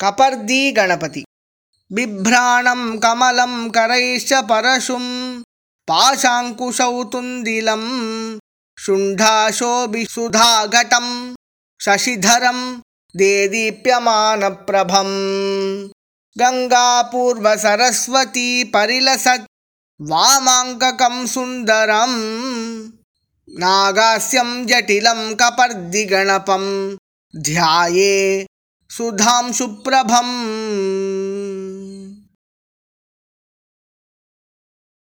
कपर्दी गणपति। बिभ्राणं कमलं करैश्च परशुं पाशाङ्कुशौ तुन्दिलं शुण्ढाशोभिसुधाघटं शशिधरं देदीप्यमानप्रभम्। गङ्गापूर्वसरस्वती परिलसत् वामाङ्ककं सुन्दरम् नागास्यं जटिलं कपर्दिगणपं। ध्याये सुधां सुप्रभम्